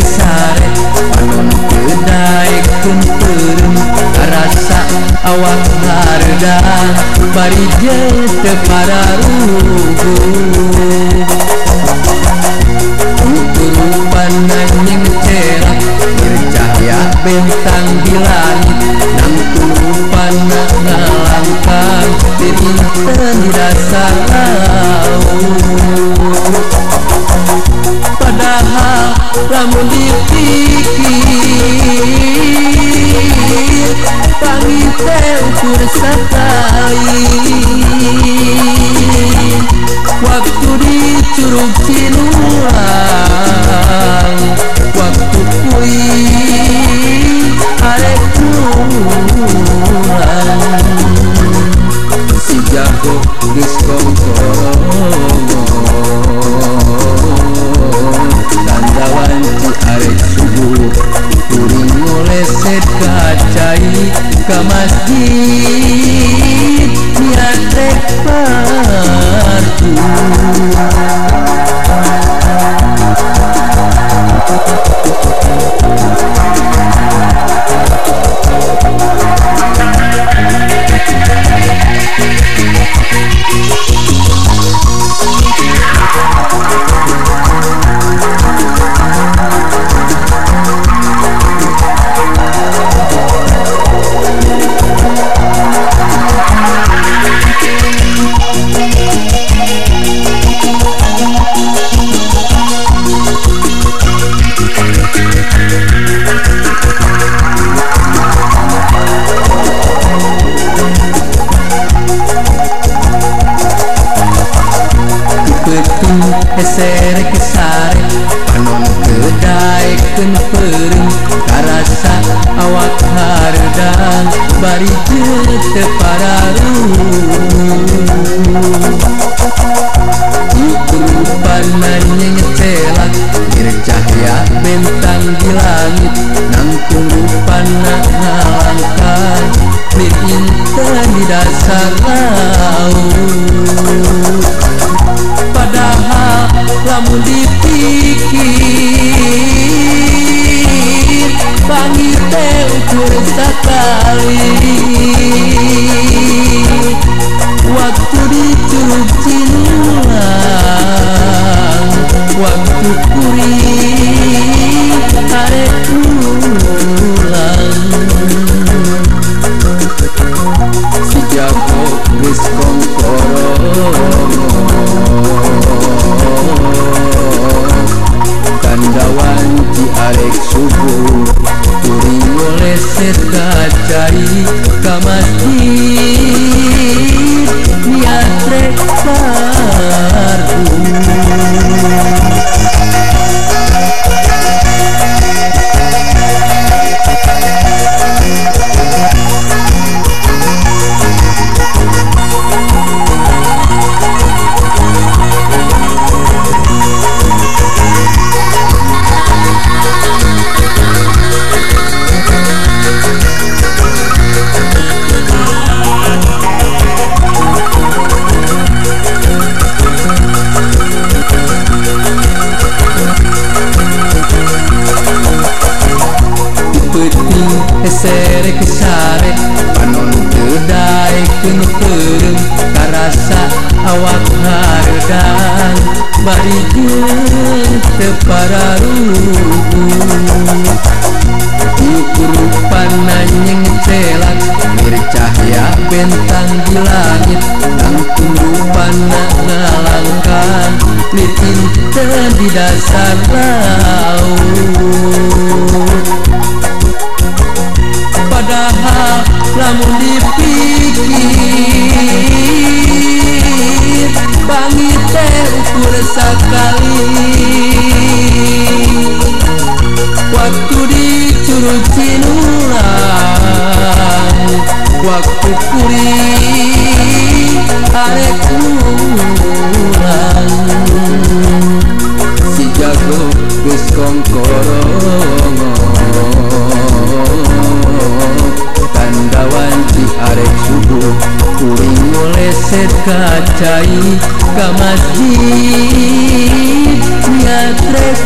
sare panon kedai kumperum rasa awak harga. Bari je para ruhu Ukurupan nanying cerah bercahaya bentang di langit. Nang kurupan nak ngalangkang di inten Eu te coração cair. Daddy keserkesar panon kedaiken perung karasa awak hardang bari tepararu Ukurupan nanyeng telak cahaya bentang di langit. Nangkung rupan nalangkan Berintan di dasar laut. Padahal lamun dipikir pangite ukur sekali Esere kesarek panon udaik penuh perem karasa awak hardan barigun tepararugu ukur pananyeng celak cahaya bentang di langit Tang tumbuhan ngalangkan Di tinta di dasar laut I'm leaving. set kacai ka masjid niat rek